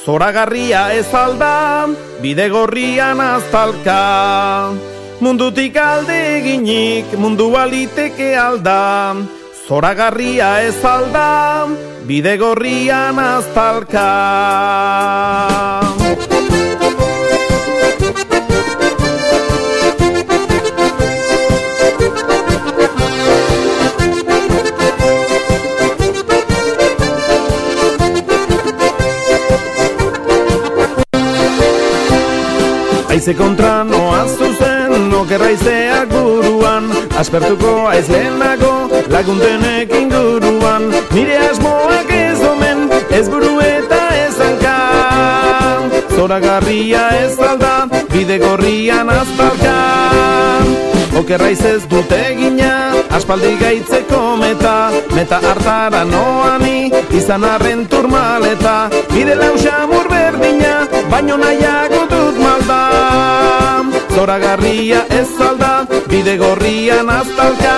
Zoragarria ez alda, bide gorrian aztalka. Mundutik alde eginik, mundu aliteke alda. Zoragarria ez alda, bide gorrian aztalka. Aize kontra noa zuzen, okerraizeak buruan Aspertuko aiz lehenago, laguntenek inguruan. Nire asmoak ez omen, ez buru eta ez hanka. Zora ez alda, bide gorrian azpalka Okerraiz ez dute gina, aspaldi gaitzeko meta Meta hartara noani, izan arren turmaleta. Bide lausa berdina, baino nahiago dut malda. Zora garria ez alda, bide gorrian aztalka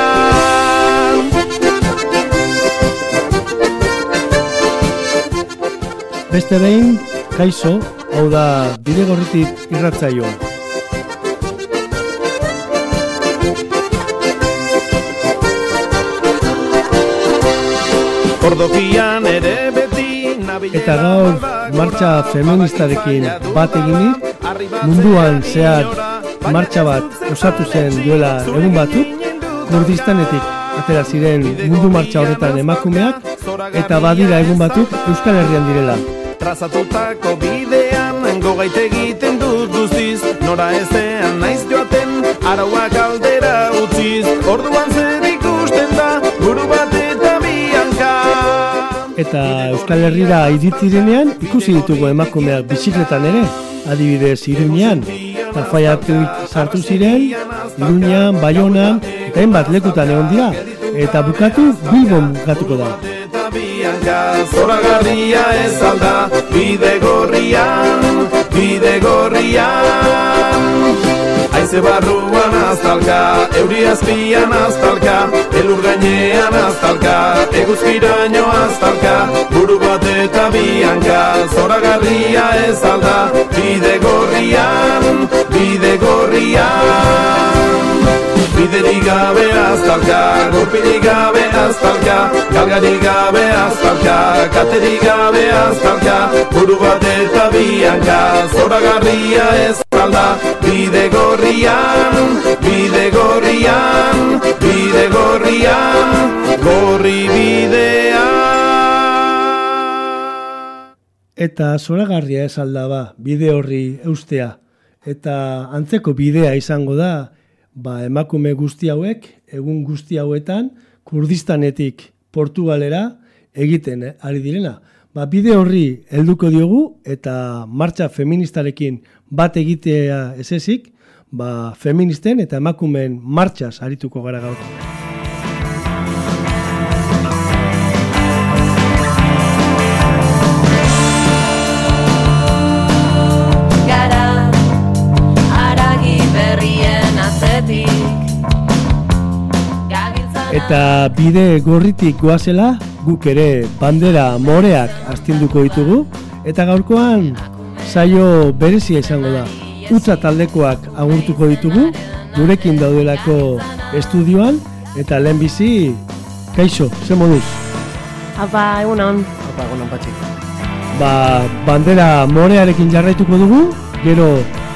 Beste behin, kaixo, hau da bide gorritik irratzaioa. Ordokian ere beti Eta gaur martxa feministarekin bat eginik, munduan zehar martxa bat osatu zen duela egun batzuk, Kurdistanetik atera ziren mundu martxa horretan emakumeak, eta badira egun batzuk Euskal Herrian direla. Trazatutako bidean gogaite egiten dut guztiz Nora ezean naiz joaten arauak aldera utziz Orduan zer ikusten da buru Eta Euskal Herrira iritzirenean ikusi ditugu emakumeak bizikletan ere, adibidez Iruñean, Tafaiatuik sartu ziren, Iruñean, Baionan, eta hainbat lekutan egon dira, eta bukatu Bilbon bukatuko da. Zora garria ez alda bide gorrian, bide gorrian Aize barruan aztalka, euri azpian aztalka Elur gainean aztalka, eguzkiraino aztalka Buru bat eta bianka, zora garria ez alda Bide gorrian, bide gorrian. Biderik gabe aztalka, gorpirik gabe aztalka Galgarik gabe aztalka, katerik gabe aztalka Buru bat eta bianka, zora ez alda Bide gorrian, bide gorrian, bide gorrian Gorri bidea Eta zoragarria ez aldaba bide horri eustea. Eta antzeko bidea izango da, ba, emakume guzti hauek, egun guzti hauetan, Kurdistanetik Portugalera egiten eh, ari direna. Ba, bide horri helduko diogu eta martxa feministarekin bat egitea ez ezik, ba, feministen eta emakumeen martxaz arituko gara gaur. Eta bide gorritik goazela, guk ere bandera moreak astinduko ditugu, eta gaurkoan saio berezia izango da. Utza taldekoak agurtuko ditugu, gurekin daudelako estudioan, eta lehenbizi, kaixo, ze moduz? Apa, egunon. Apa, gonan patxik. Ba, bandera morearekin jarraituko dugu, gero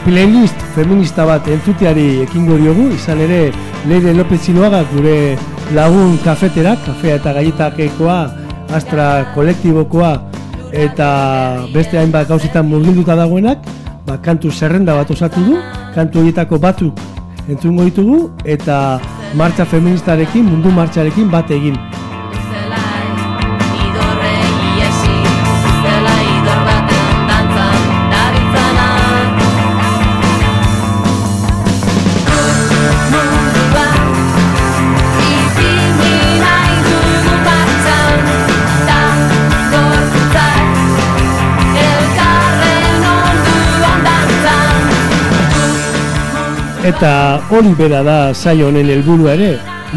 playlist feminista bat entzuteari ekingo diogu, izan ere Leire López Ziloaga gure lagun kafetera, kafea eta galletakekoa, astra kolektibokoa, eta beste hainbat gauzitan murgilduta dagoenak, ba, kantu zerrenda bat osatu du, kantu horietako batzuk entzungo ditugu, eta martxa feministarekin, mundu martxarekin bat egin. Eta hori bera da saio honen helburua ere,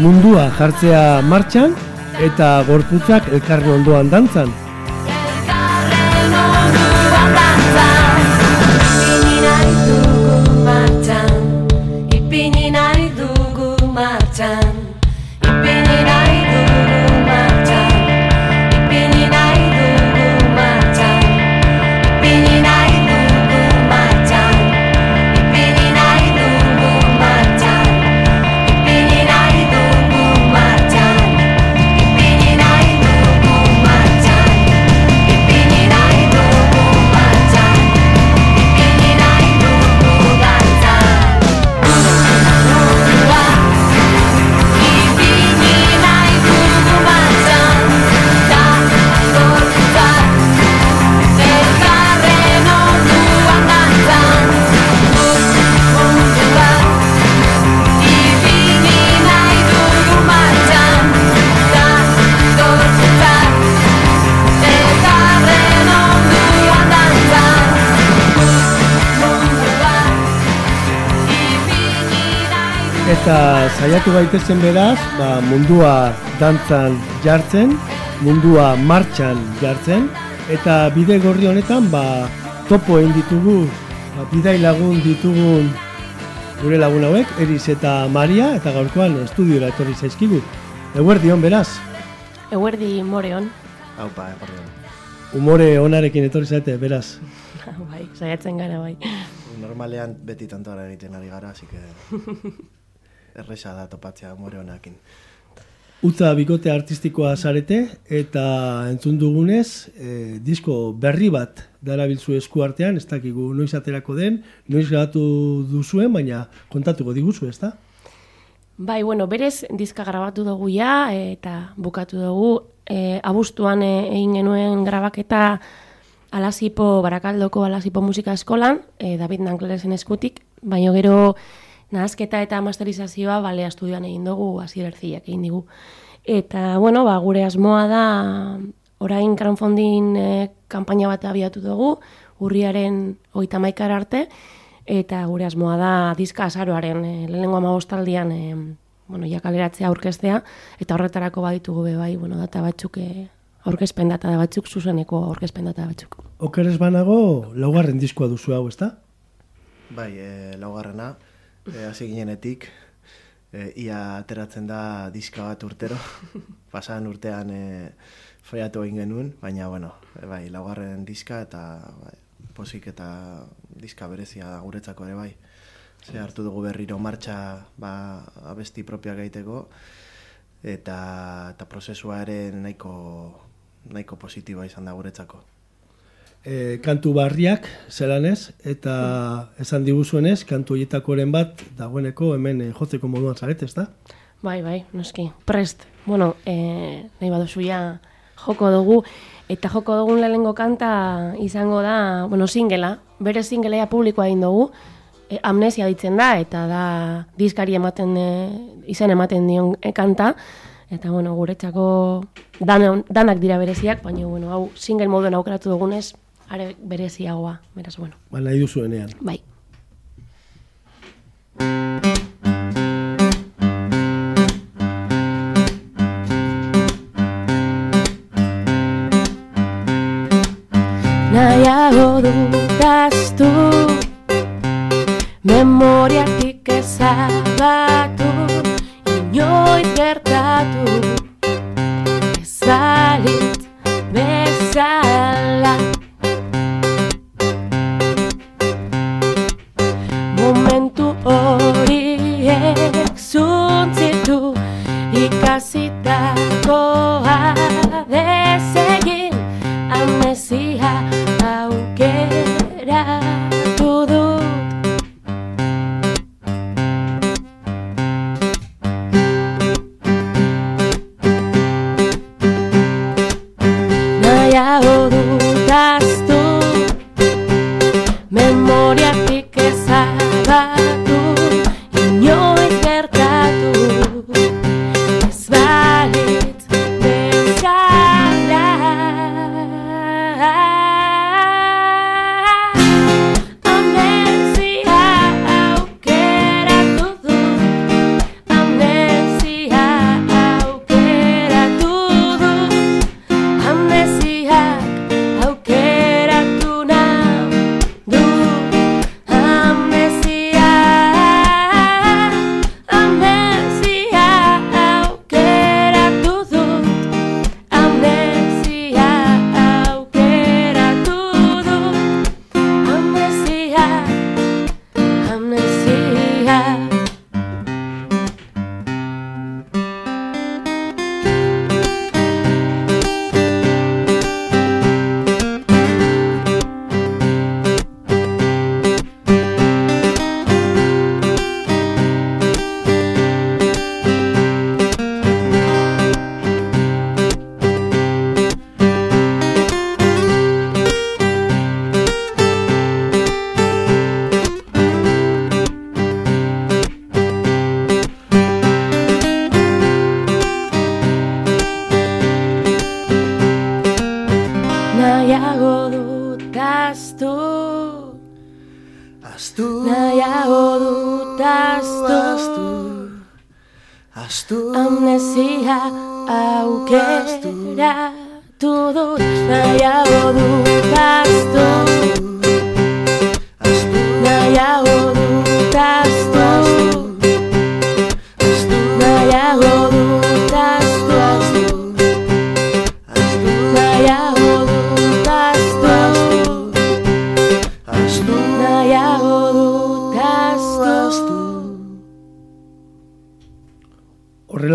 mundua jartzea martxan eta gorputzak elkarren ondoan dantzan. Saiatu gaitezen beraz, ba, mundua dantzan jartzen, mundua martxan jartzen, eta bide gorri honetan ba, topo egin ditugu, ba, bidai lagun ditugun gure lagun hauek, Eris eta Maria, eta gaurkoan estudiora etorri zaizkigu. Eguerdion beraz, Eguerdi moreon. Haupa, ekorrion. umore onarekin etorri zaite, beraz. bai, saiatzen gara bai. Normalean beti tantoara egiten ari gara, así que erresa da topatzea more honakin. Utza bikote artistikoa zarete eta entzun dugunez, e, disko berri bat darabilzu esku artean, ez dakigu noiz aterako den, noiz grabatu duzuen, baina kontatuko diguzu, ez da? Bai, bueno, berez diska grabatu dugu ja eta bukatu dugu. E, abuztuan e, egin genuen grabaketa Alasipo, Barakaldoko Alasipo Musika Eskolan, e, David Nanklesen eskutik, baina gero nahazketa eta masterizazioa balea estudioan egin dugu, hasier erziak egin digu. Eta, bueno, ba, gure asmoa da, orain crowdfunding e, kanpaina bat abiatu dugu, urriaren hogeita maikara arte, eta gure asmoa da diska azaroaren e, lehenengo amabostaldian e, bueno, ja kaleratzea aurkeztea, eta horretarako baditugu be bai, bueno, data batzuk e, aurkezpen data da batzuk, zuzeneko aurkezpen data batzuk. Okeres banago, laugarren diskoa duzu hau, ez da? Bai, e, laugarrena, e, hasi ginenetik, e, ia ateratzen da diska bat urtero, pasan urtean e, foiatu egin genuen, baina, bueno, e, bai, laugarren diska eta bai, posik eta diska berezia da guretzako ere bai. Ze hartu dugu berriro martxa ba, abesti propioak egiteko, eta, eta prozesua ere nahiko, nahiko positiboa izan da guretzako. E, kantu barriak, zelan ez, eta esan diguzuenez, kantu horietakoren bat, dagoeneko hemen e, jotzeko moduan zarete, ez da? Bai, bai, noski, prest. Bueno, e, nahi baduzu ja joko dugu, eta joko dugun lehenengo kanta izango da, bueno, singela, bere singelea publikoa egin dugu, e, amnesia ditzen da, eta da diskari ematen, e, izen ematen dion e, kanta, eta bueno, guretzako dan, danak dira bereziak, baina bueno, hau single moduen aukeratu dugunez, are bereziagoa, beraz, bueno, Ba, nahi duzuenean. bai. Nahiago dutaztu Memoriatik ezabatu Inoiz gertatu Ez balit Oh, I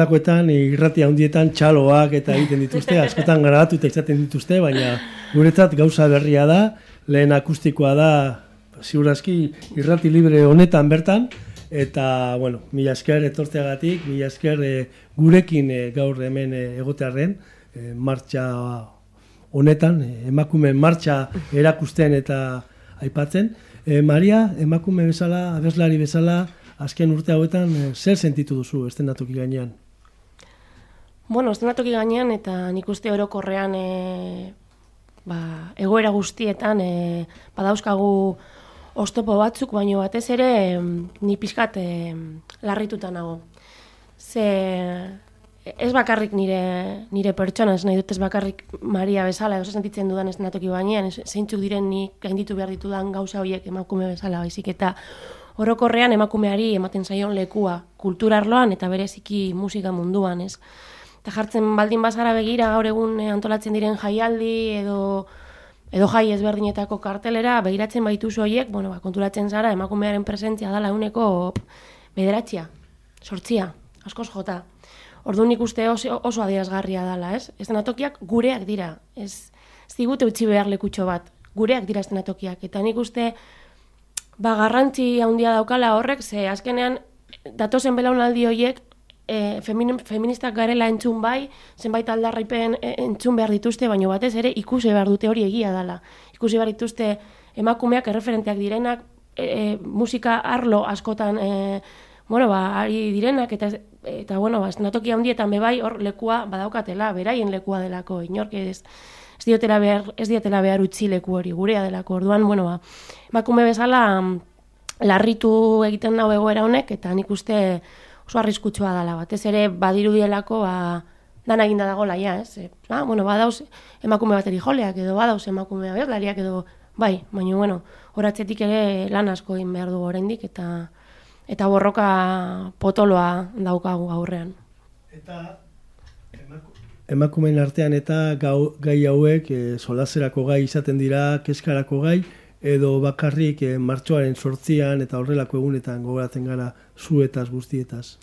Horrelakoetan irrati handietan txaloak eta egiten dituzte, askotan garatu eta izaten dituzte, baina guretzat gauza berria da, lehen akustikoa da, ziurazki irrati libre honetan bertan, eta, bueno, mila esker etortzeagatik, mila esker eh, gurekin eh, gaur hemen eh, egotearren, eh, martxa honetan, eh, emakume martxa erakusten eta aipatzen. Eh, Maria, emakume bezala, abeslari bezala, azken urte hauetan zer sentitu duzu estenatoki gainean? Bueno, estenatoki gainean eta nik uste orokorrean e, ba, egoera guztietan e, badauzkagu ostopo batzuk, baino batez ere em, ni pixkat e, larrituta nago. Ze ez bakarrik nire, nire pertsona, ez nahi dut ez bakarrik Maria bezala, edo sentitzen dudan estenatoki gainean, zeintzuk diren nik gainditu behar ditudan gauza horiek emakume bezala baizik eta orokorrean emakumeari ematen zaion lekua kultura arloan eta bereziki musika munduan, ez? Eta jartzen baldin bazara begira gaur egun eh, antolatzen diren jaialdi edo edo jai ezberdinetako kartelera begiratzen baituzu horiek, bueno, ba, konturatzen zara emakumearen presentzia dala uneko bederatzia, sortzia, askoz jota. Orduan nik uste oso, oso adierazgarria dala, ez? Estenatokiak gureak dira, ez, ez digute utzi behar lekutxo bat, gureak dira estenatokiak, eta nik uste ba, garrantzi handia daukala horrek, ze azkenean datozen belaunaldi horiek e, femin, feministak garela entzun bai, zenbait aldarripen e, entzun behar dituzte, baino batez ere ikusi behar dute hori egia dala. Ikusi behar dituzte emakumeak erreferenteak direnak, e, e, musika arlo askotan e, bueno, ba, ari direnak, eta, eta bueno, ba, estenatoki handietan bebai hor lekua badaukatela, beraien lekua delako, inork ez, ez diotela behar, ez dietela behar utzi leku hori, gurea delako, orduan, bueno, ba, emakume bezala mm, larritu egiten nau egoera honek, eta nik uste oso arriskutsua dela, batez ere badirudielako, ba, dana eginda dagoela ja, ez? E, ba, bueno, badauz emakume bateri joleak edo badauz emakume abeslariak edo bai, baina bueno, horatzetik ere lan asko egin behar du oraindik eta eta borroka potoloa daukagu aurrean. Eta emakumeen artean eta gau, gai hauek e, solaserako gai izaten dira, keskarako gai, edo bakarrik e, martxoaren sortzian eta horrelako egunetan gogoratzen gara zuetaz guztietaz.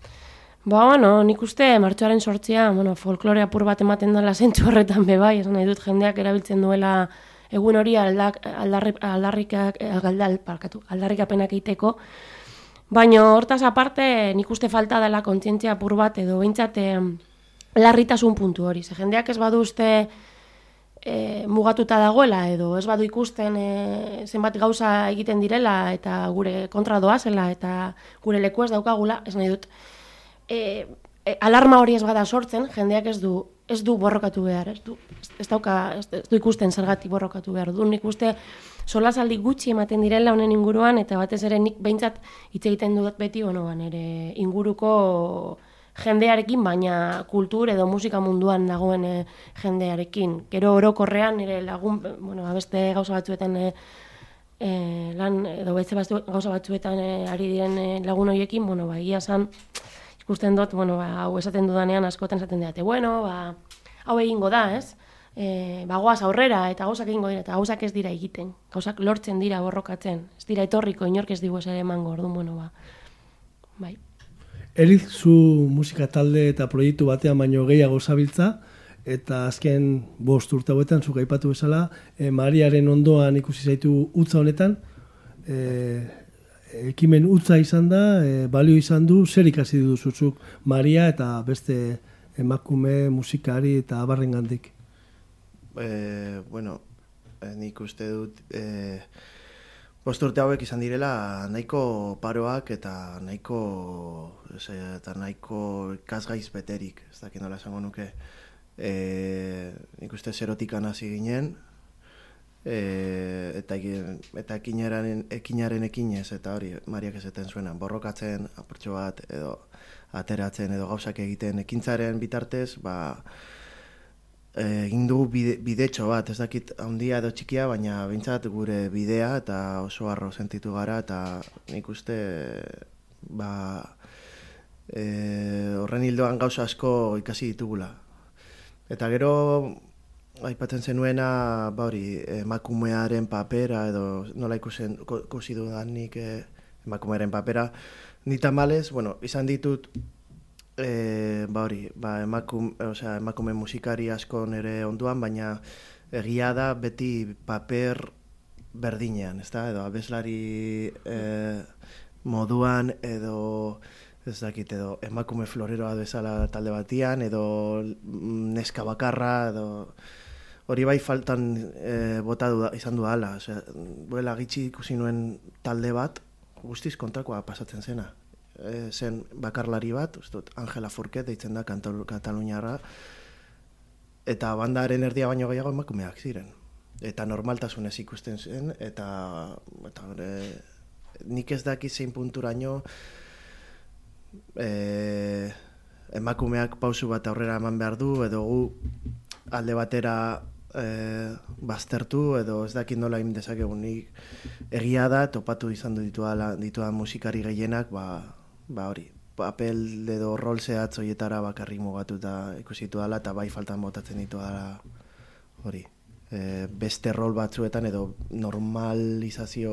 Ba, bueno, nik uste martxoaren sortzia, bueno, folklore apur bat ematen dela zentzu horretan be bai, esan nahi dut jendeak erabiltzen duela egun hori aldak, aldarri, aldarrikak, aldal, parkatu, aldarrikapenak egiteko, Baina hortaz aparte nik uste falta dela kontzientzia apur bat edo behintzat eh, larritasun puntu hori. Ze jendeak ez badu uste e, mugatuta dagoela edo ez badu ikusten e, zenbat gauza egiten direla eta gure kontra doazela eta gure leku ez daukagula, ez nahi dut. E, e, alarma hori ez bada sortzen, jendeak ez du ez du borrokatu behar, ez du, ez, dauka, ez, ez du ikusten zergatik borrokatu behar. Du nik uste solasaldi gutxi ematen direla honen inguruan eta batez ere nik behintzat hitz egiten dut beti, ba, nire inguruko jendearekin, baina kultur edo musika munduan dagoen eh, jendearekin. Gero orokorrean nire lagun, bueno, beste gauza batzuetan eh, lan edo beste gauza batzuetan eh, ari diren eh, lagun horiekin, bueno, ba, egia esan, ikusten dut, bueno, ba, hau esaten dudanean askotan esaten didate, bueno, ba, hau egingo da, ez? E, ba, goaz aurrera eta gauzak egingo dira, eta gauzak ez dira egiten. Gauzak lortzen dira borrokatzen. Ez dira etorriko, inork ez digu ez ere emango, orduan, bueno, ba. Bai. Eriz zu musika talde eta proiektu batean baino gehiago zabiltza, eta azken bost urte hauetan, zuk aipatu bezala, e, Mariaren ondoan ikusi zaitu utza honetan, e, ekimen utza izan da, e, balio izan du, zer ikasi duzuzuk Maria eta beste emakume, musikari eta abarren gandik. E, bueno, nik uste dut e, bost urte hauek izan direla nahiko paroak eta nahiko ez, eta nahiko ikasgaiz beterik, ez dakit nola esango nuke. E, nik uste zerotikan hasi ginen, e, eta, eta ekinaren, ekinaren ekinez, eta hori, Mariak esaten zuena, borrokatzen, apurtxo bat, edo ateratzen, edo gauzak egiten ekintzaren bitartez, ba, egin dugu bide, bidetxo bat, ez dakit handia edo txikia, baina behintzat gure bidea, eta oso harro sentitu gara, eta nik uste, ba, e, horren hildoan gauza asko ikasi ditugula. Eta gero, aipatzen zenuena, ba hori, emakumearen papera edo nola ikusen, ikusi dudanik eh, emakumearen papera, ni tamalez, bueno, izan ditut e, ba hori, ba emakum, osea, emakume musikari asko nere onduan, baina egia da beti paper berdinean, ezta? Edo abeslari e, moduan edo ez dakit, edo emakume floreroa bezala talde batian, edo mm, neska bakarra, edo hori bai faltan e, bota du, izan du ala. Osea, buela gitxi ikusi nuen talde bat, guztiz kontrakoa pasatzen zena. E, zen bakarlari bat, uste dut, Angela Forquet deitzen da kantor, Kataluniarra, eta bandaren erdia baino gehiago emakumeak ziren. Eta normaltasunez ikusten zen, eta, eta e, nik ez daki zein punturaino e, emakumeak pausu bat aurrera eman behar du, edo gu alde batera e, baztertu, edo ez dakit nola egin dezakegun nik egia da, topatu izan du dituala, dituan musikari gehienak, ba, ba hori, papel edo rol zehatz horietara bakarrik mugatuta ikusitu dela, eta bai faltan botatzen ditu dela hori. E, beste rol batzuetan edo normalizazio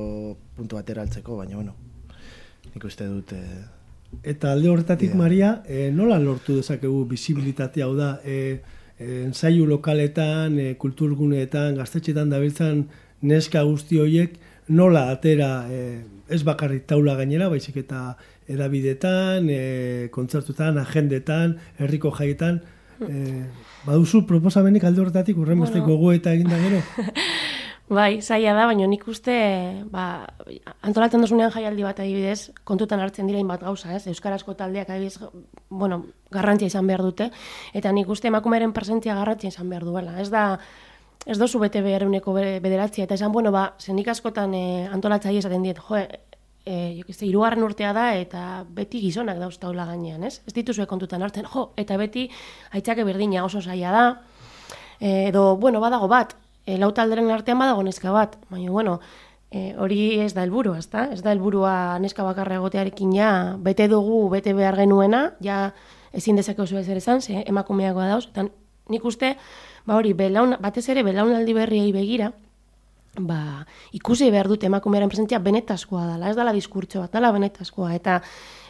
puntu batera altzeko, baina bueno, nik uste dut e, Eta alde horretatik, Bidea. Maria, e, nola lortu dezakegu bizibilitatea hau da, e, e, ensaiu lokaletan, e, kulturguneetan, gaztetxetan dabiltzan neska guzti horiek, nola atera, e, ez bakarrik taula gainera, baizik eta edabidetan, e, kontzertutan, agendetan, herriko jaietan, e, baduzu proposamenik alde horretatik urrenbesteko Bueno. gogo eta eginda gero? Bai, zaila da, baina nik uste, ba, antolatzen dozunean jaialdi bat adibidez, kontutan hartzen dira bat gauza, ez? Euskarazko taldeak adibidez, bueno, garrantzia izan behar dute, eta nik uste emakumearen presentzia garrantzia izan behar duela. Ez da, ez dozu bete beharuneko bederatzia, eta esan, bueno, ba, zenik askotan e, antolatzaile esaten diet, jo, e, jo, kizte, irugarren urtea da, eta beti gizonak dauztaula gainean, ez? Ez dituzue kontutan hartzen, jo, eta beti aitzake berdina oso zaila da, e, edo, bueno, badago bat, e, lau talderen artean badago neska bat, baina, bueno, e, hori ez da helburua, ezta? Ez da helburua neska bakarra egotearekin ja, bete dugu, bete behar genuena, ja ezin dezake oso ezer esan, ze emakumeakoa dauz, eta nik uste, ba hori, belaun, batez ere belaunaldi berriei begira, ba, ikusi behar dute emakumearen presentzia benetazkoa dela, ez dela diskurtso bat, dela benetazkoa, eta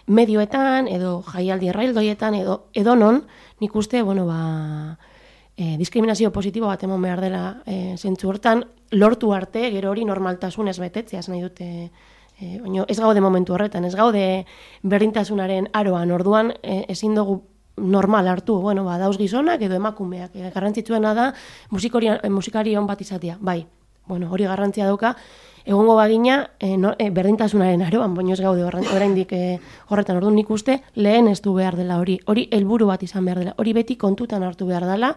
medioetan, edo jaialdi erraildoietan, edo, edo non, nik uste, bueno, ba, e, diskriminazio positibo bat eman behar dela e, zentzu hortan, lortu arte, gero hori normaltasunez betetzeaz nahi dute, e, baina ez gaude momentu horretan, ez gaude berdintasunaren aroan, orduan e, ezin dugu normal hartu, bueno, ba, dauz gizonak edo emakumeak. E, garrantzitsuena da musikori, e, musikari on bat izatea, bai. Bueno, hori garrantzia dauka, egongo bagina e, no, e, berdintasunaren aroan, baina ez gaude oraindik e, horretan. Orduan nik uste lehen ez du behar dela hori. Hori helburu bat izan behar dela. Hori beti kontutan hartu behar dela.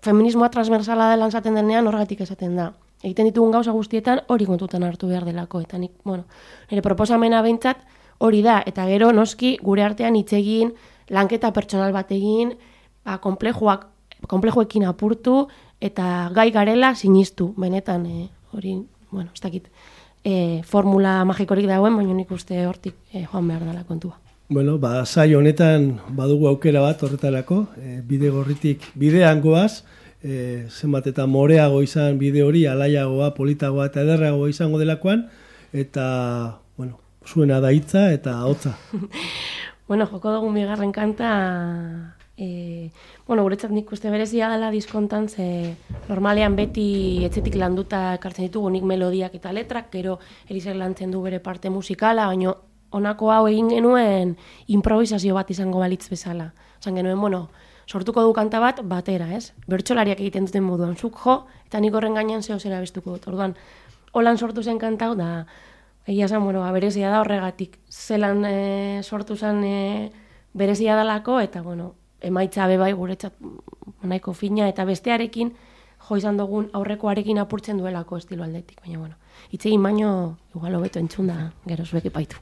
Feminismoa transversala dela esaten denean horregatik esaten da. Egiten ditugun gauza guztietan hori kontutan hartu behar delako. Eta nik, bueno, nire proposamena behintzat hori da. Eta gero noski gure artean hitz egin, lanketa pertsonal bat egin, ba, komplejoak, komplejoekin apurtu, eta gai garela sinistu, benetan, e, hori, bueno, ez dakit, e, formula magikorik dauen, baina nik uste hortik e, joan behar dela kontua. Bueno, ba, saio honetan badugu aukera bat horretarako, e, bide gorritik bidean goaz, e, zenbat eta moreago izan bide hori, alaiagoa, politagoa eta ederragoa izango delakoan, eta, bueno, zuena da hitza eta hotza. Bueno, joko dugu bigarren kanta, e, bueno, guretzat nik uste berezia dela diskontan, ze normalean beti etzetik landuta ekartzen ditugu nik melodiak eta letrak, gero Elisek lantzen du bere parte musikala, baino honako hau egin genuen improvisazio bat izango balitz bezala. Zan genuen, bueno, sortuko du kanta bat batera, ez? Bertsolariak egiten duten moduan, zuk jo, eta nik horren gainean zeo zera bestuko dut. Orduan, holan sortu zen kanta hau da, egia zen, bueno, ba, berezia da horregatik. Zelan e, sortu zen e, berezia dalako, eta, bueno, emaitza be bai guretzat nahiko fina, eta bestearekin jo izan dugun aurrekoarekin apurtzen duelako estilo aldetik, baina bueno, hitz egin baino igual hobeto entzun da gero zuek epaitu.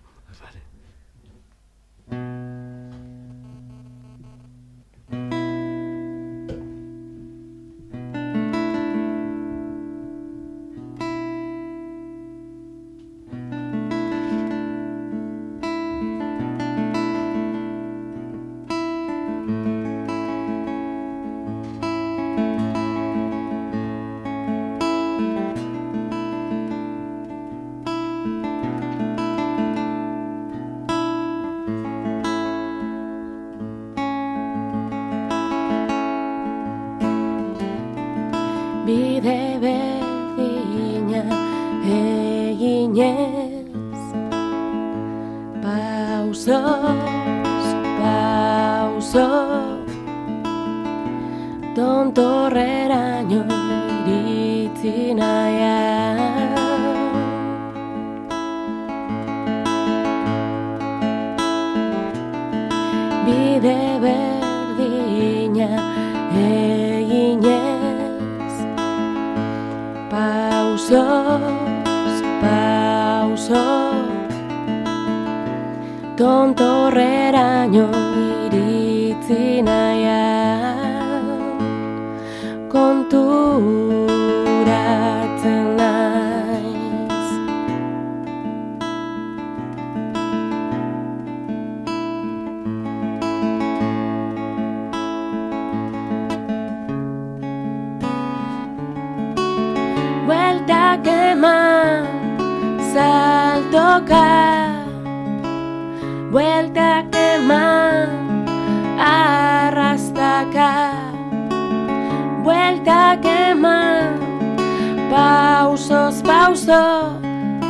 Pausos, pauso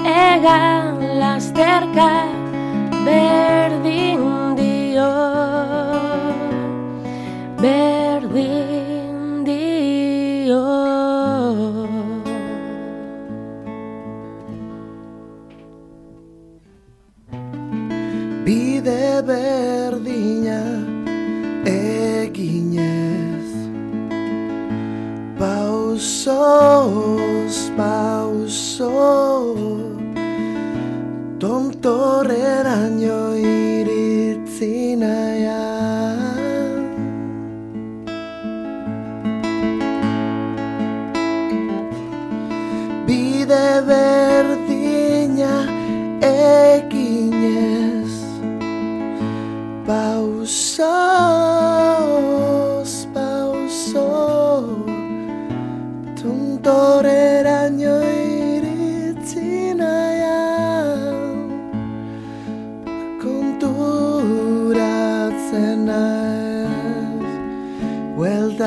Egan lasterka Berdin dio. Berdin dio. Bide berdina Eginez. Pausos so tonto redaño y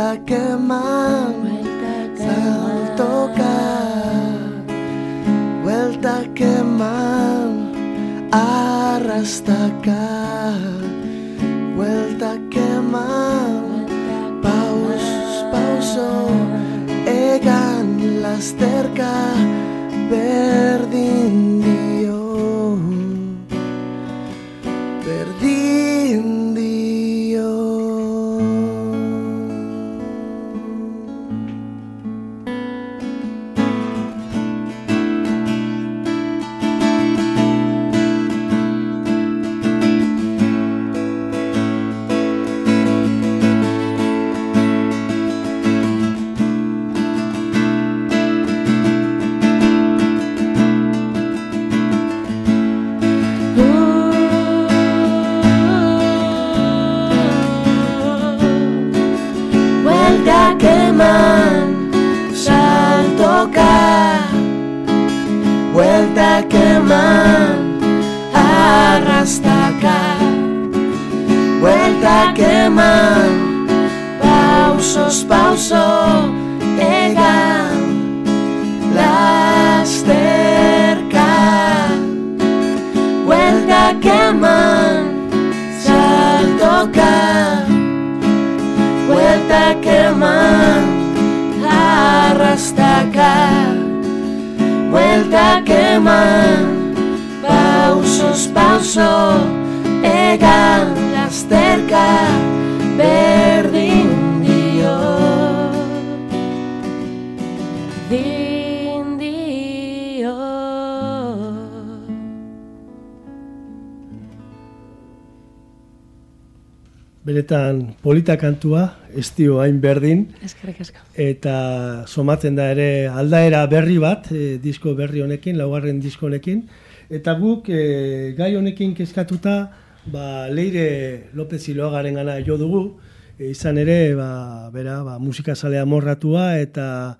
vuelta queman, salto tocar, vuelta queman, arrasta acá, vuelta queman, pausos, pausos, egan las te beretan polita kantua, ez dio hain berdin, Eskerrik asko. eta somatzen da ere aldaera berri bat, e, disko berri honekin, laugarren disko honekin, eta guk e, gai honekin kezkatuta, ba, Leire López Iloagaren gana jo dugu, e, izan ere, ba, bera, ba, musika salea morratua, eta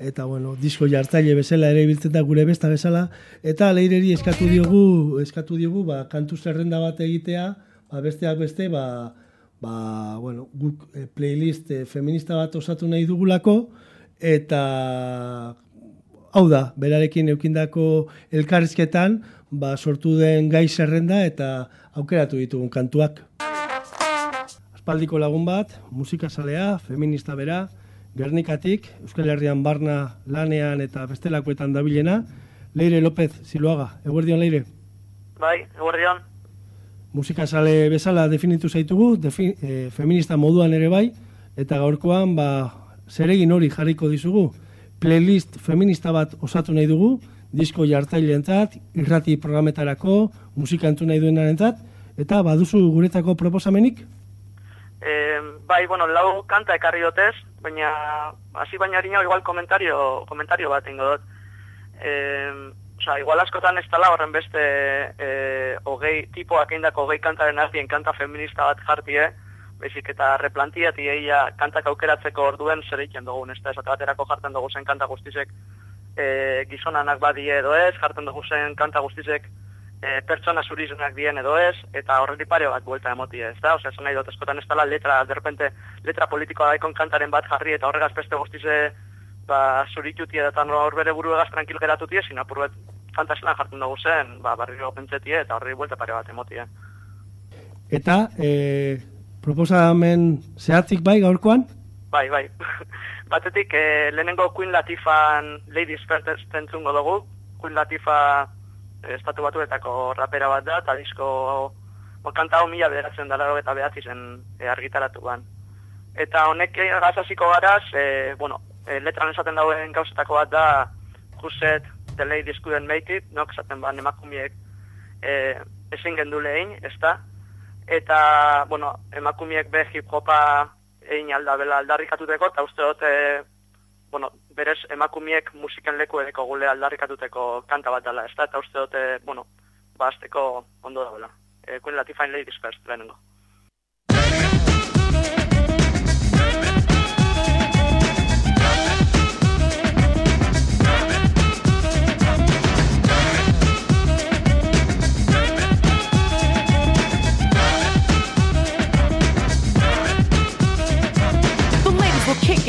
eta bueno, disko jartzaile bezala ere ibiltzen da gure besta bezala, eta leireri eskatu diogu, eskatu diogu, ba, kantu zerrenda bat egitea, ba, besteak beste, ba, ba, bueno, guk eh, playlist eh, feminista bat osatu nahi dugulako, eta hau da, berarekin eukindako elkarrizketan, ba, sortu den gai zerrenda eta aukeratu ditugun kantuak. Aspaldiko lagun bat, musikazalea, feminista bera, Gernikatik, Euskal Herrian barna lanean eta bestelakoetan dabilena, Leire López Ziloaga. Eguerdion, Leire. Bai, eguerdion. Musikazale bezala definitu zaitugu, defi, e, feminista moduan ere bai, eta gaurkoan ba, zeregin hori jarriko dizugu. Playlist feminista bat osatu nahi dugu, disko jartzaileentzat, irrati programetarako, musika entzun nahi duenarentzat, eta baduzu guretako proposamenik? E, bai, bueno, lau kanta ekarri dotez, baina hasi baina harina igual komentario, komentario bat ingo dut. E, Osa, igual askotan ez dela horren beste e, hogei, tipoak eindako hogei kantaren ardien kanta feminista bat jartie, baizik eta replantiati eia kantak aukeratzeko orduen zer egiten dugun, ez da esate baterako jartzen dugu zen kanta guztizek e, gizonanak badie edo ez, jartzen dugu zen kanta guztizek e, pertsona zurizunak dien edo ez, eta horreti pare bat buelta emotie, ez da? Osea, esan nahi dut, eskotan ez dela letra, derrepente, letra politikoa daikon kantaren bat jarri, eta horregaz beste guztize ba, zuritutie eta hor bere buru egaz tranquil geratutie, sin apurbet fantasilan jartzen dugu zen, ba, barriro pentsetie eta horri buelta pare bat emotie. Eta, e, proposamen zehatzik bai gaurkoan? Bai, bai. Batetik, eh, lehenengo Queen Latifan Ladies First entzungo dugu. Queen Latifa eh, estatu batuetako rapera bat da, eta disko kanta hau mila bederatzen dara eta behatzi zen eh, argitaratu ban. Eta honek eh, gazasiko garaz, eh, bueno, eh, letran esaten dauen gauzetako bat da said the ladies couldn't make it, no, esaten ban emakumiek eh, ezin gendu lehin, ez da? Eta, bueno, emakumiek be hip-hopa egin alda bela aldarrikatuteko, eta uste dut, e, bueno, berez emakumiek musiken leku edeko gule aldarrikatuteko kanta bat dela, ez da? Eta uste dut, e, bueno, ba, azteko ondo dagoela. E, Queen Latifah Ladies First, lehenengo.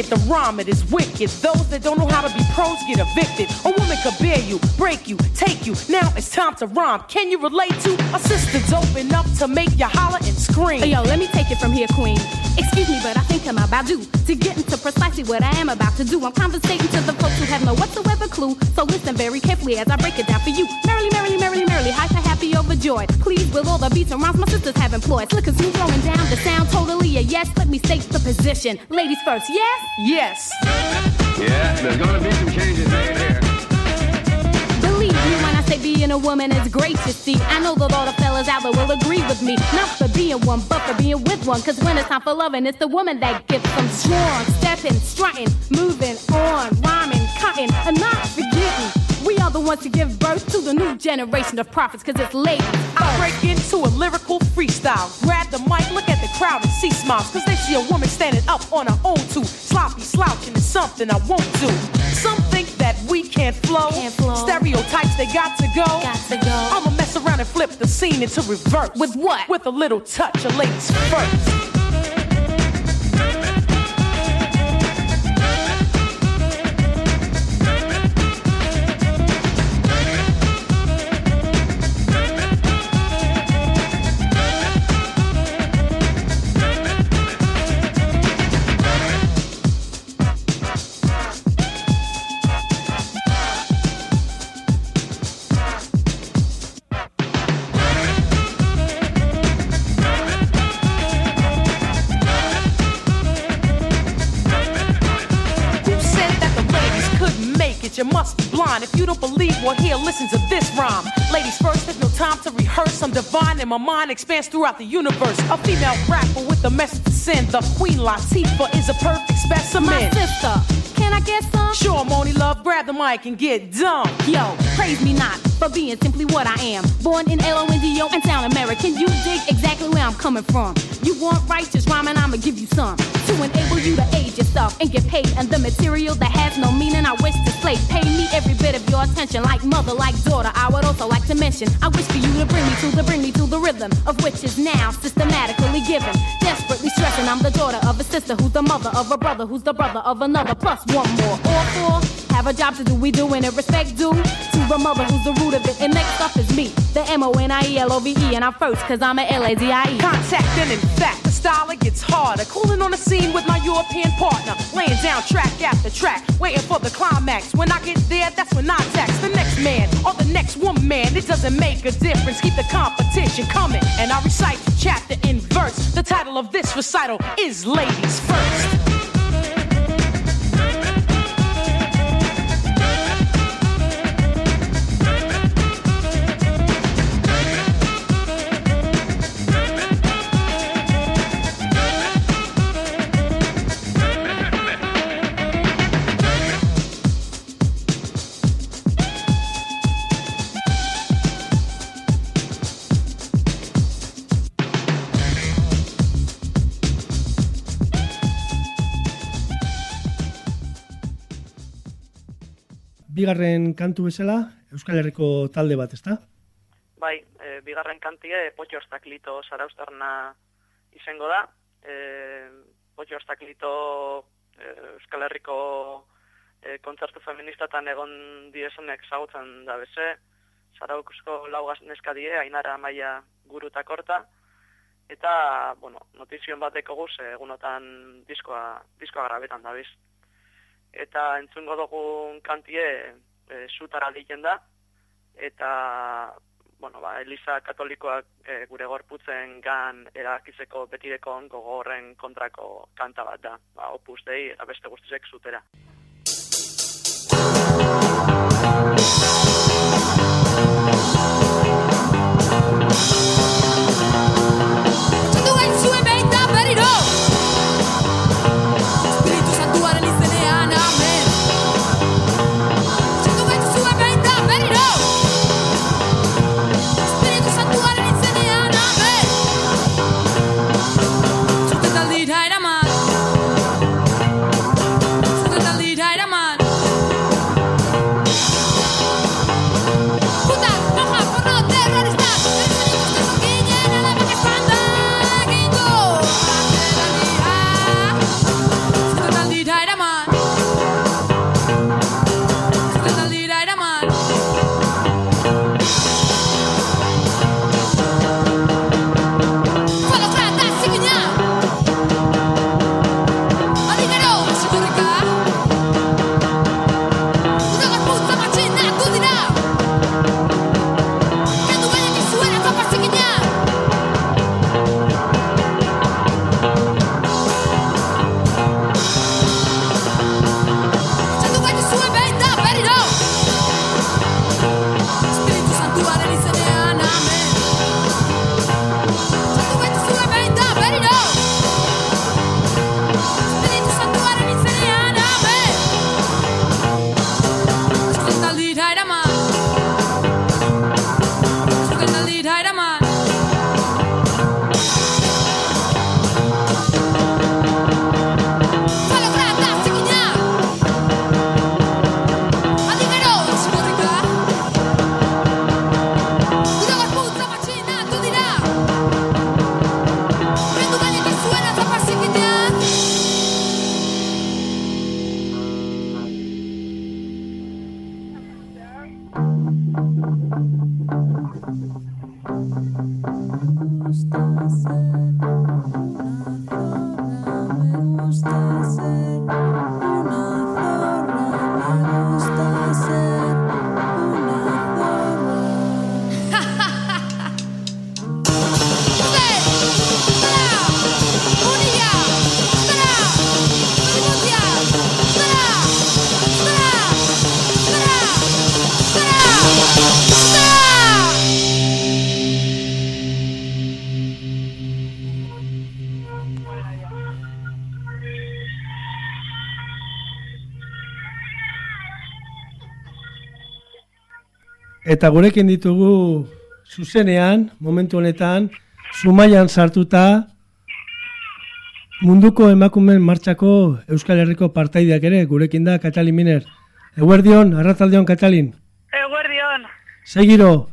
The rhyme it is wicked. Those that don't know how to be pros get evicted. A woman could bear you, break you, take you. Now it's time to rhyme. Can you relate to a sister dope enough to make you holler and scream? Hey, yo, let me take it from here, Queen. Excuse me, but I think I'm about due to get precisely what I am about to do. I'm conversating to the folks who have no whatsoever clue. So listen very carefully as I break it down for you. Merrily, merrily, merrily, merrily, hyper, happy, overjoyed. Please, with all the beats and rhymes my sisters have employed. Slick and smooth throwing down the sound, totally a yes. Let me state the position. Ladies first, yes? Yes. Yeah, there's gonna be some changes made here. Say being a woman is great to see. I know that all the fellas out there will agree with me. Not for being one, but for being with one. Cause when it's time for loving, it's the woman that gets them strong. Stepping, strutting, moving on, rhyming, cutting, and not forgetting. We are the ones to give birth to the new generation of prophets, cause it's ladies. I break into a lyrical freestyle. Grab the mic, look at the crowd and see smiles. Cause they see a woman standing up on her own two. Sloppy slouching is something I won't do. Some think that we can't flow. Can't flow. Stereotypes, they got to go. Got to go. I'ma mess around and flip the scene into reverse. With what? With a little touch of ladies first. And my mind expands throughout the universe. A female rapper with a message to send. The Queen Latifah is a perfect specimen. My sister, can I get some? Sure, Moni Love, grab the mic and get dumb. Yo, praise me not for being simply what I am. Born in L-O-N-D-O and sound American. You dig exactly where I'm coming from. You want righteous rhyming, I'ma give you some. To enable you to age yourself and get paid. And the material that has no meaning, I wish to slay. Pay me every bit of your attention, like mother, like daughter. I would also like to mention, I wish for you to bring me to the, bring me to the rhythm of which is now systematically given. Desperately stressing, I'm the daughter of a sister who's the mother of a brother who's the brother of another. Plus one more. All four have a job to do. We doing it respect due to the mother who's the root of it. And next up is me, the M O N I E L O V E, and I'm first cause I'm a L A D I E. Contact and in fact, it gets harder. Cooling on the scene with my European partner. Laying down track after track, waiting for the climax. When I get there, that's when I tax the next man or the next woman. It doesn't make a difference. Keep the competition coming. And I recite chapter in verse. The title of this recital is Ladies First. Bigarren kantu bezala, Euskal Herriko talde bat, ezta? Bai, e, bigarren kantie Potxostaklito Zaraustarna izango da. E, Potxostaklito e, Euskal Herriko e, kontzertu feministatan egon diesonek zagutzen da beze. Zaraukusko laugaz neska die, ainara maia guruta korta. Eta, bueno, notizion bateko guz, egunotan diskoa, diskoa grabetan da biz. Eta entzungo dugun kantie e, zutara diken da, eta bueno, ba, Eliza Katolikoak e, gure gorputzen gan erakizeko betireko gogorren kontrako kanta bat da. Ba, opus dei eta beste guztizek zutera. Eta gurekin ditugu zuzenean, momentu honetan, Zumaian sartuta munduko emakumeen martxako Euskal Herriko partaideak ere, gurekin da, Katalin Miner. Eguerdion, arrataldeon, Katalin. Eguerdion, Segiro,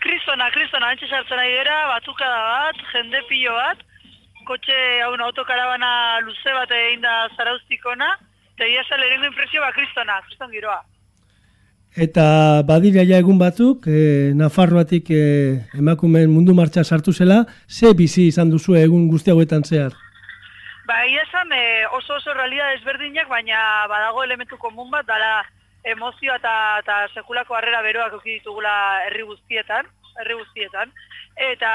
kristona, kristona, antxe sartzen ari gera, batukada bat, jende pilo bat, kotxe, hau autokarabana luze bat egin da zarauztikona, eta egia esan lehenengo impresio ba kristona, kriston giroa. Eta badira ja egun batzuk, e, Nafarroatik e, emakumeen mundu martxa sartu zela, ze bizi izan duzu egun guzti hauetan zehar? Ba, esan e, oso oso realidad ezberdinak, baina badago elementu komun bat, dala emozioa eta, eta sekulako harrera beroak euki ditugula herri guztietan, herri guztietan. Eta,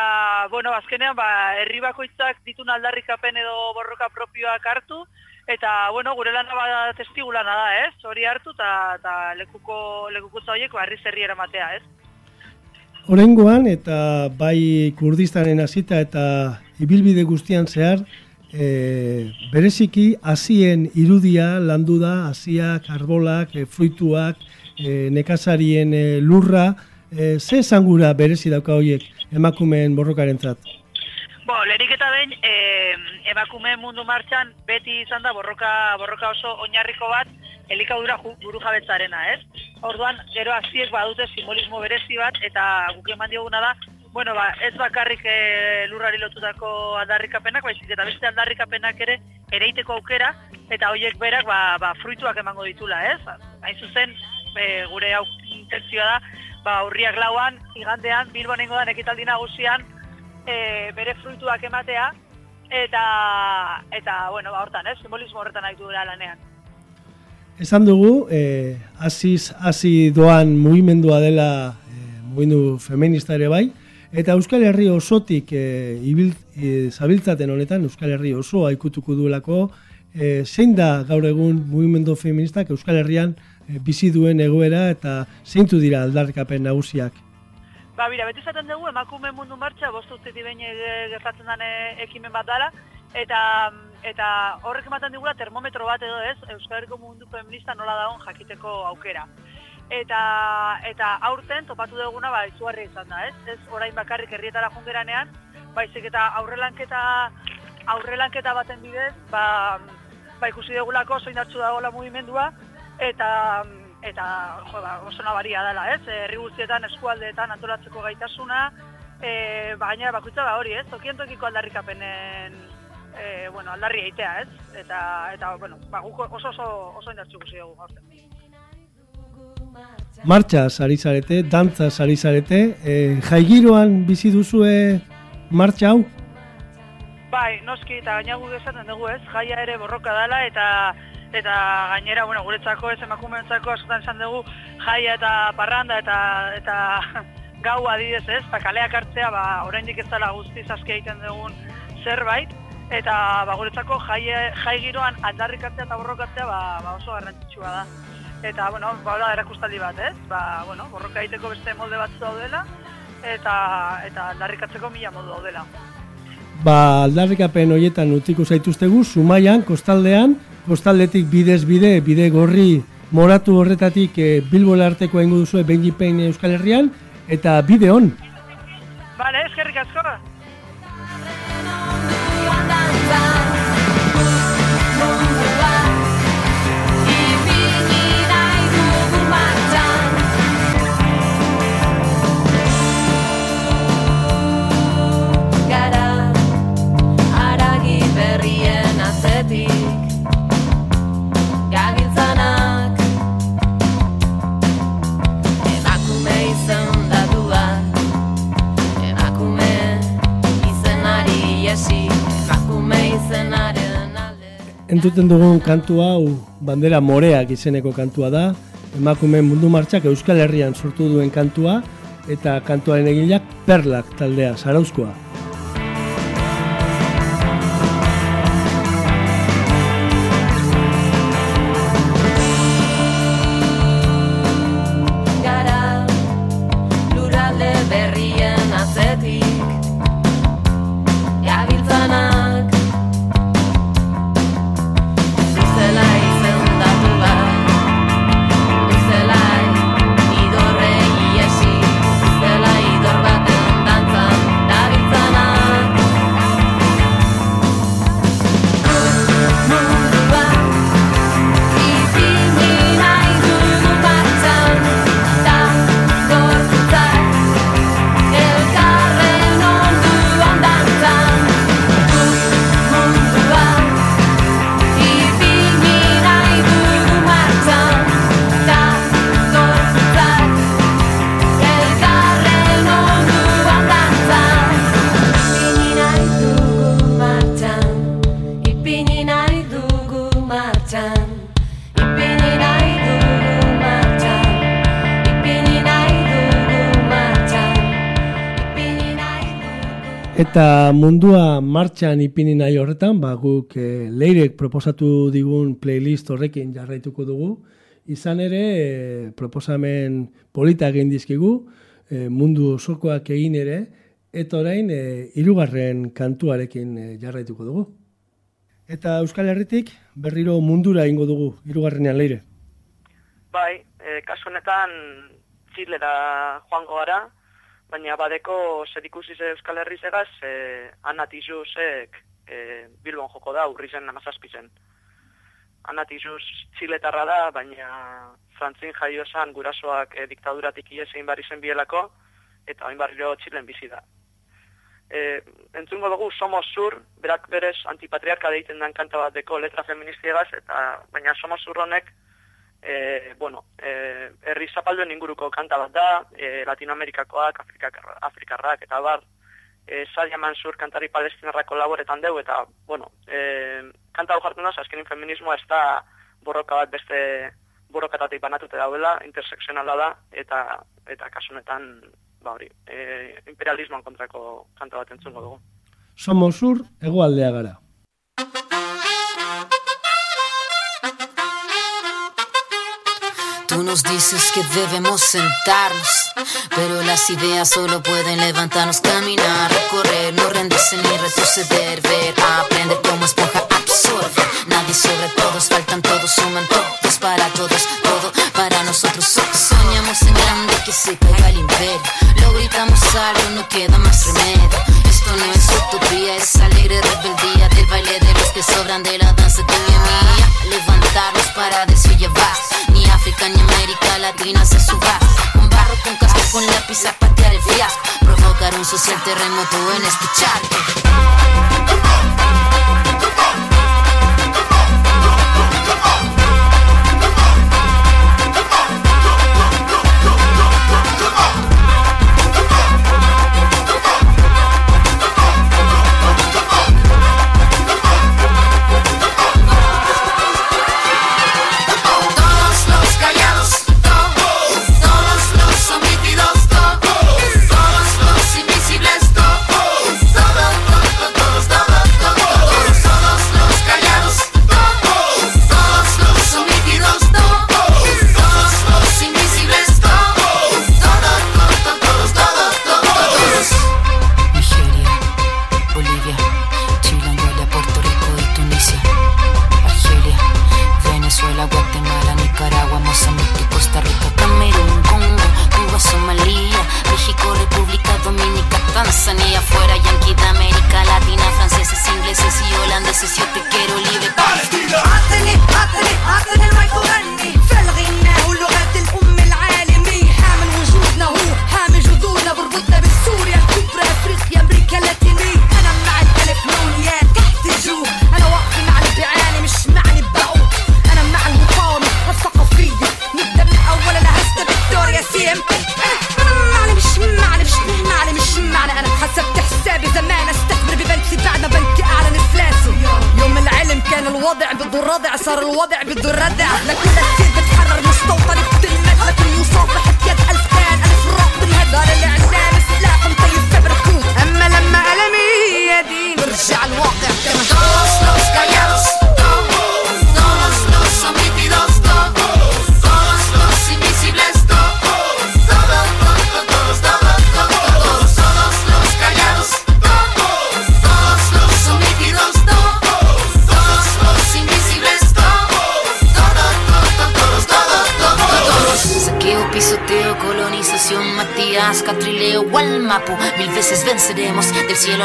bueno, azkenean, ba, herri bakoitzak ditun aldarrikapen edo borroka propioak hartu, eta, bueno, gure lana ba, testigu lana da, ez? Hori hartu eta, eta lekuko, lekukutza horiek ba, herri zerri eramatea, ez? Horengoan eta bai Kurdistanen hasita eta ibilbide guztian zehar, e, bereziki hasien irudia landu da, hasiak, arbolak, e, fruituak, e, nekazarien e, lurra, e, ze esangura berezi dauka horiek emakumeen borrokarentzat? Bo, lehenik eta behin, e, emakume mundu martxan beti izan da borroka, borroka oso oinarriko bat elikadura ju- burujabetzarena, ez? Orduan, gero hasiek badute simbolismo berezi bat, eta guk eman dioguna da, bueno, ba, ez bakarrik e, lurrari lotutako aldarrikapenak, baizik eta beste aldarrikapenak ere ereiteko aukera, eta horiek berak ba, ba, fruituak emango ditula, ez? Hain zuzen, e, gure hau intentzioa da, ba, urriak lauan, igandean, Bilbon nengo dan ekitaldi nagusian, e, bere fruituak ematea, eta, eta bueno, ba, hortan, ez? Simbolismo horretan nahi duela lanean. Esan dugu, eh, hasiz hasi doan mugimendua dela eh, mugimendu feminista ere bai, eta Euskal Herri osotik eh, ibil, eh, zabiltzaten honetan, Euskal Herri osoa ikutuko duelako, eh, zein da gaur egun mugimendu feministak Euskal Herrian eh, bizi duen egoera eta zeintu dira aldarrikapen nagusiak. Ba, bira, beti zaten dugu, emakume mundu martxa, bost urtetik behin e, gertatzen den e, ekimen bat dala, eta, eta horrek ematen digula termometro bat edo ez, Euskal Herriko mundu feminista nola dagoen jakiteko aukera. Eta, eta aurten topatu duguna ba, izugarria izan da, ez? Ez orain bakarrik herrietara jungeranean, baizik eta aurrelanketa, aurrelanketa baten bidez, ba, ba ikusi dugulako oso indartsu dagoela mugimendua, eta eta jo, ba, oso nabaria dela, ez? Herri guztietan eskualdeetan antolatzeko gaitasuna, e, baina bakoitza ba hori, ez? Tokien tokiko aldarrikapenen e, bueno, aldarri eitea, ez? Eta eta bueno, ba guk oso oso oso indartsu ikusi dugu gaurten. Martxa sari zarete, dantza sari zarete, eh, jaigiroan bizi duzue martxa hau? Bai, noski eta gaina guk esaten dugu, ez? Jaia ere borroka dela eta eta gainera, bueno, guretzako ez emakumeentzako askotan esan dugu jaia eta parranda eta eta gau adidez, ez? Ba, kaleak hartzea, ba, oraindik ez dela guztiz aski egiten dugun zerbait eta ba, guretzako jai, jai giroan aldarrikatzea eta borrokatzea ba, ba oso garrantzitsua da. Eta, bueno, ba, da erakustaldi bat, ez? Ba, bueno, borroka egiteko beste molde batzu daudela eta eta aldarrikatzeko mila modu daudela. Ba, aldarrikapen horietan utziko zaituztegu, Zumaian, kostaldean, kostaldetik bidez bide, bide gorri moratu horretatik e, Bilbola arteko egingo duzue Benjipen Euskal Herrian, eta bide hon. Bale, eskerrik asko. Alde Entzuten dugun kantu hau bandera moreak izeneko kantua da, emakumeen mundu martxak Euskal Herrian sortu duen kantua, eta kantuaren egileak perlak taldea, zarauzkoa. Eta mundua martxan ipini nahi horretan, ba, guk e, leirek proposatu digun playlist horrekin jarraituko dugu. Izan ere, e, proposamen polita egin dizkigu, e, mundu osokoak egin ere, eta orain, e, irugarren kantuarekin e, jarraituko dugu. Eta Euskal Herritik berriro mundura ingo dugu, irugarrenean leire. Bai, e, kasu honetan Txilera joango gara, baina badeko zer ikusi ze Euskal Herri zegaz, e, anatizuzek e, Bilbon joko da, urri zen amazazpizen. Anatizuz txiletarra da, baina frantzin jaio esan gurasoak e, diktaduratik iesein bari zen bielako, eta hain barrio txilen bizi da. E, entzungo dugu Somos Sur, berak berez antipatriarka deiten den kanta bat deko letra feministiegaz, eta baina Somos Sur honek e, bueno, e, herri zapalduen inguruko kanta bat da, e, Latinoamerikakoak, Afrikar, Afrikarrak, eta bar, e, Sadia Mansur kantari palestinarrako laboretan deu, eta, bueno, e, kanta hau jartzen da, azkenin feminismoa ez da borroka bat beste borrokatatik banatute daudela, interseksionala da, eta eta kasunetan, ba hori, e, imperialismoan kontrako kanta bat entzungo dugu. Somos sur, hegoaldea gara. Tú nos dices que debemos sentarnos, pero las ideas solo pueden levantarnos, caminar, recorrer, no rendirse ni retroceder, ver, aprender como esponja absorbe. Nadie sobre todos, faltan todos, suman todos para todos, todo para nosotros. So- Soñamos en grande que se caiga el imperio, lo gritamos algo, no queda más remedio. Esto no es utopía, es alegre rebeldía del baile de los que sobran de la danza de mi mía. Levantarnos para decir Latina se suba. Con barro, con casco, con lápiz a patear el fiasco. Provocar un social terremoto en este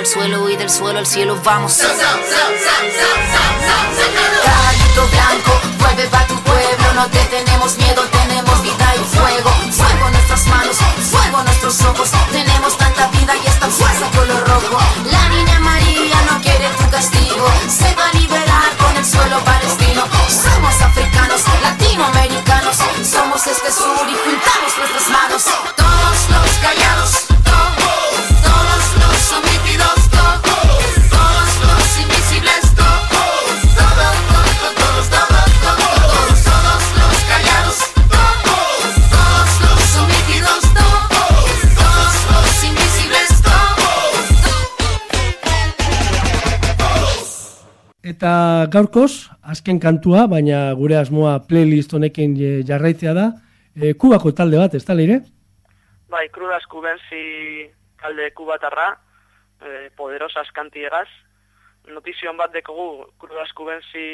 suelo y del suelo al cielo vamos. gaurkoz, azken kantua, baina gure asmoa playlist honekin eh, jarraitzea da, e, kubako talde bat, ez da leire? Bai, Krudas Kubenzi talde kubatarra, e, poderosas kantiegaz, notizion bat dekogu Krudas Kubenzi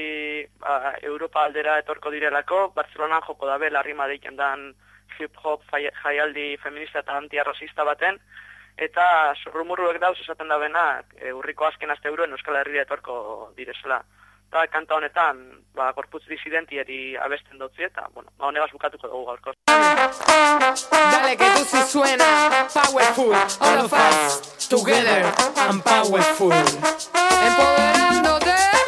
ba, Europa aldera etorko direlako, Bartzelonan joko dabe, larrima deiken dan hip-hop jaialdi feminista eta antiarrosista baten, eta surrumurruek dauz esaten da bena, e, urriko azken azte euruen Euskal Herria etorko direzela eta kanta honetan ba, gorputz disidentieri abesten dutzi eta, bueno, ba, honegaz bukatuko dugu gaurko. Dale que tu si suena powerful, all of us together and powerful. Empoderándote.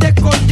te corté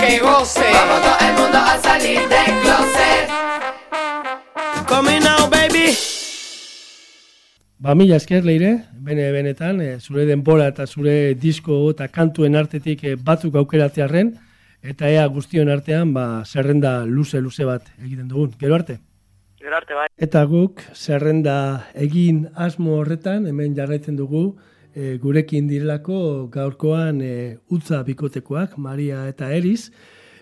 que goce. Vamos todo el mundo a salir del closet. Come now, baby. Ba, mila esker leire, bene benetan, e, zure denbora eta zure disko eta kantuen artetik e, batzuk aukeratzearen, eta ea guztion artean, ba, zerrenda luze-luze bat egiten dugun. Gero arte? Gero arte, bai. Eta guk, zerrenda egin asmo horretan, hemen jarraitzen dugu, e, gurekin direlako gaurkoan e, utza bikotekoak, Maria eta Eliz,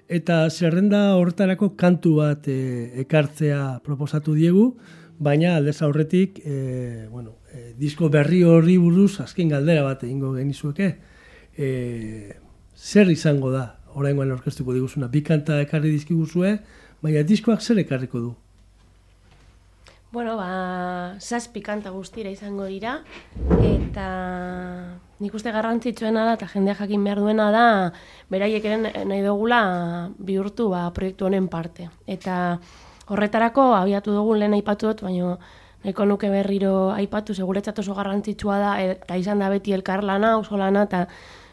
eta zerrenda horretarako kantu bat e, ekartzea proposatu diegu, baina aldez aurretik, e, bueno, e, disko berri horri buruz azken galdera bat egingo genizueke, e, zer izango da, oraingoan guen orkestuko diguzuna, bikanta ekarri dizkiguzue, baina diskoak zer ekarriko du, Bueno, ba, zazpi kanta guztira izango dira, eta nik uste garrantzitsuena da, eta jendeak jakin behar duena da, beraiek eren nahi dugula bihurtu ba, proiektu honen parte. Eta horretarako abiatu dugu lehen aipatu dut, baina nahiko nuke berriro aipatu, seguretzat oso garrantzitsua da, eta izan da beti elkarlana, oso lana, eta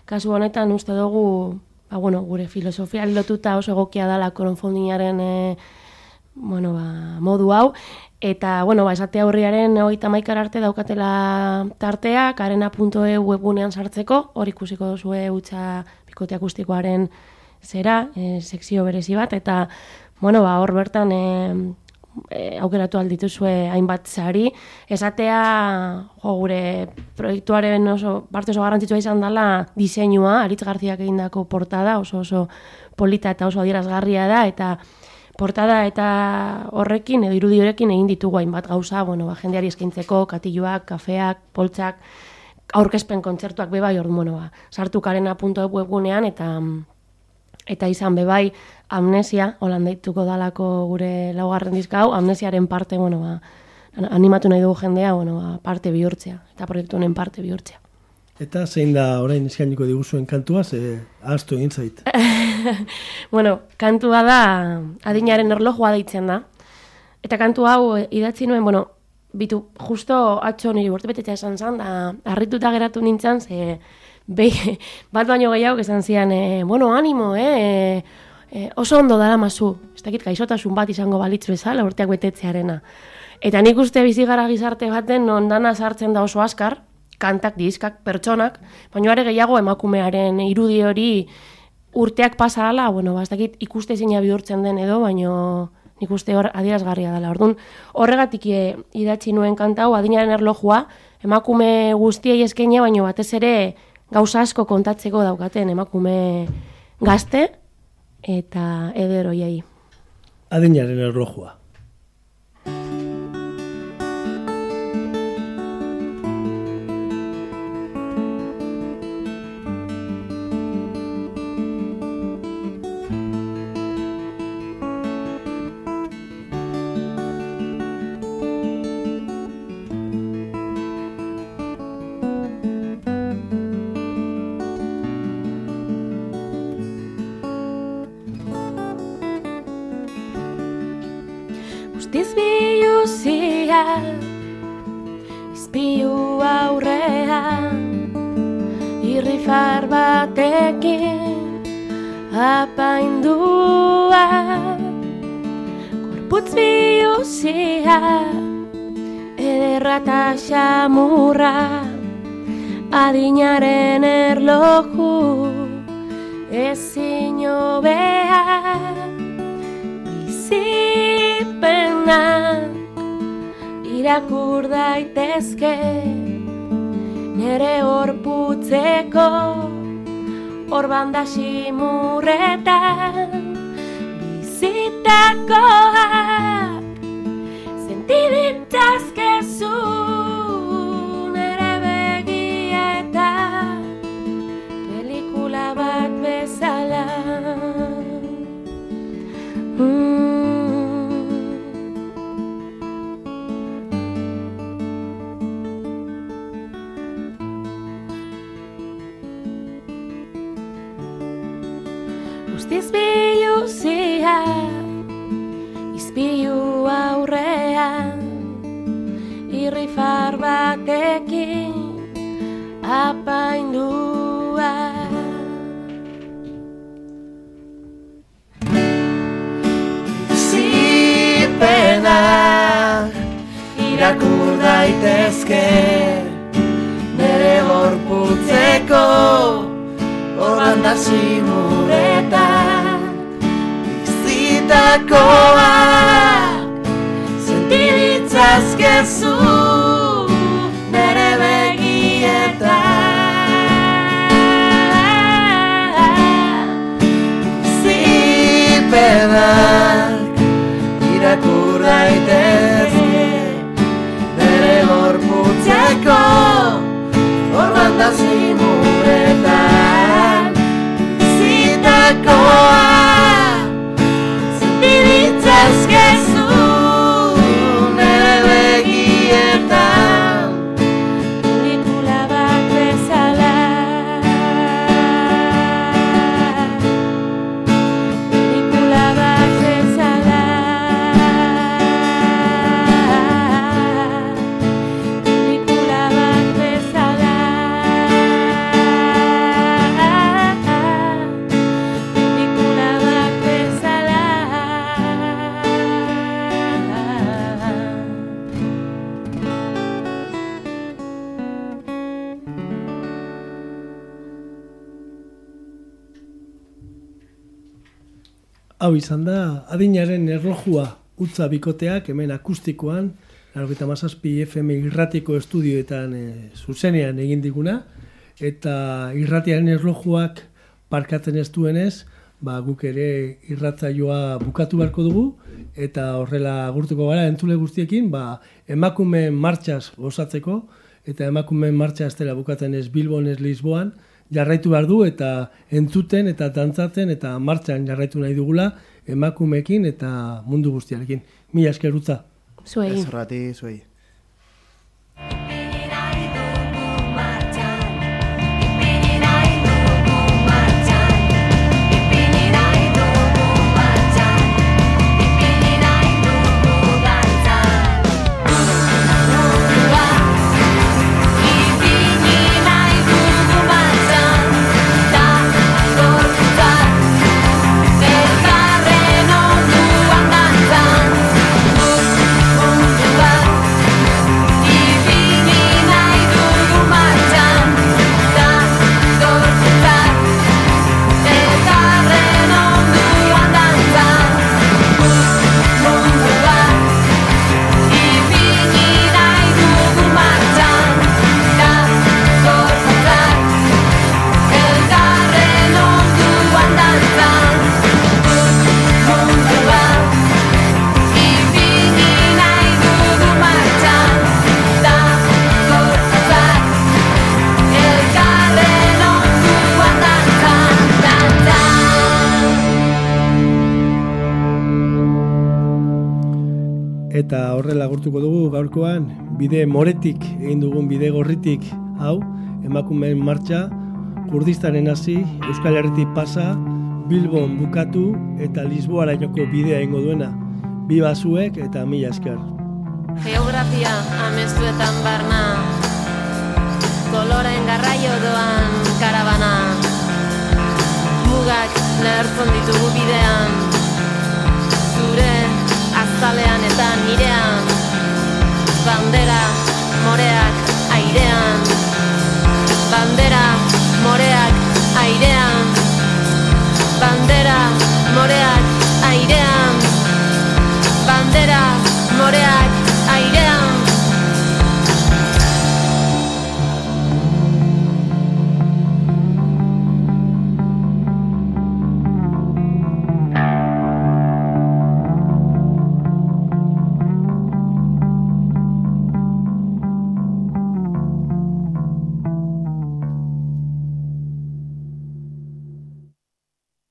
kasu honetan uste dugu, ba, bueno, gure filosofia lotuta oso egokia dela koronfondinaren e, bueno, ba, modu hau, Eta, bueno, ba, esate aurriaren hogeita maikar arte daukatela tarteak, arena.eu webgunean sartzeko, hor ikusiko duzue utza bikote akustikoaren zera, e, sekzio berezi bat, eta, bueno, ba, hor bertan e, e, aukeratu aldituzue hainbat sari, esatea, jo, gure proiektuaren oso, parte oso garrantzitsua izan dela diseinua, Aritz Garziak egindako portada, oso oso polita eta oso adierazgarria da, eta portada eta horrekin edo irudi horrekin egin ditugu hainbat gauza, bueno, ba, jendeari eskaintzeko, katiluak, kafeak, poltsak, aurkezpen kontzertuak bebai, ordu, bueno, ba, sartu karena.eu webgunean eta eta izan bebai amnesia, holan deituko dalako gure laugarren diska hau, amnesiaren parte, bueno, ba, animatu nahi dugu jendea, bueno, ba, parte bihurtzea, eta proiektu honen parte bihurtzea. Eta zein da orain eskainiko diguzuen kantua, ze ahaztu egin zait. bueno, kantua da adinaren erlojua deitzen da. Eta kantu hau idatzi nuen, bueno, bitu, justo atxo niri urtebetetza esan zan, da harrituta geratu nintzen, ze be, bat baino gehiago esan zian, e, bueno, animo, eh, e, oso ondo dara mazu, ez dakit gaixotasun bat izango balitz bezala urteak betetzearena. Eta nik uste bizi gara gizarte baten non dana sartzen da oso askar, kantak, diskak, pertsonak, baina are gehiago emakumearen irudi hori urteak pasa ala, bueno, ba, ez dakit ikuste zeina bihurtzen den edo, baino nik uste hor adierazgarria dela. Orduan, horregatik e, idatzi nuen kanta hau adinaren erlojua, emakume guztiei eskaina, baino batez ere gauza asko kontatzeko daukaten emakume gazte eta eder hoiei. Adinaren erlojua. Batekin Apaindua. Korputz biluzia Ederra eta xamurra Adinaren erloju Ezin behar bizipenak irakur daitezke nere horputzeko orban da simurretan bizitakoak sentiditzazkezu batekin Apaindua Zipena irakur daitezke Nere gorputzeko Horran da simuretan Bizitakoak Sentiditzazkezu God. Hau izan da, adinaren erlojua utza bikoteak hemen akustikoan, largoita mazazpi FM irratiko estudioetan e, zuzenean egin diguna, eta irratiaren erlojuak parkatzen ez duenez, ba, guk ere irratzaioa bukatu beharko dugu, eta horrela agurtuko gara entzule guztiekin, ba, emakumeen martxaz gozatzeko, eta emakumeen martxa ez dela bukatzen ez Bilbon ez Lisboan, jarraitu behar du eta entzuten eta dantzatzen eta martxan jarraitu nahi dugula emakumeekin eta mundu guztiarekin. Mila esker utza. Zuei. Ez horrati, zuei. Bide moretik egin dugun bide gorritik. Hau emakumeen martxa Kurdistanen hasi Euskal Herritik pasa Bilbon bukatu eta Lisboara joko bidea egingo duena. Bi basuek eta mila esker. Geografia amestuetan barna. Koloren garraio doan karabana Mugak lehertzen ditugu bidean. Zure azalean eta nirean bandera moreak airean. Bandera moreak airean. Bandera moreak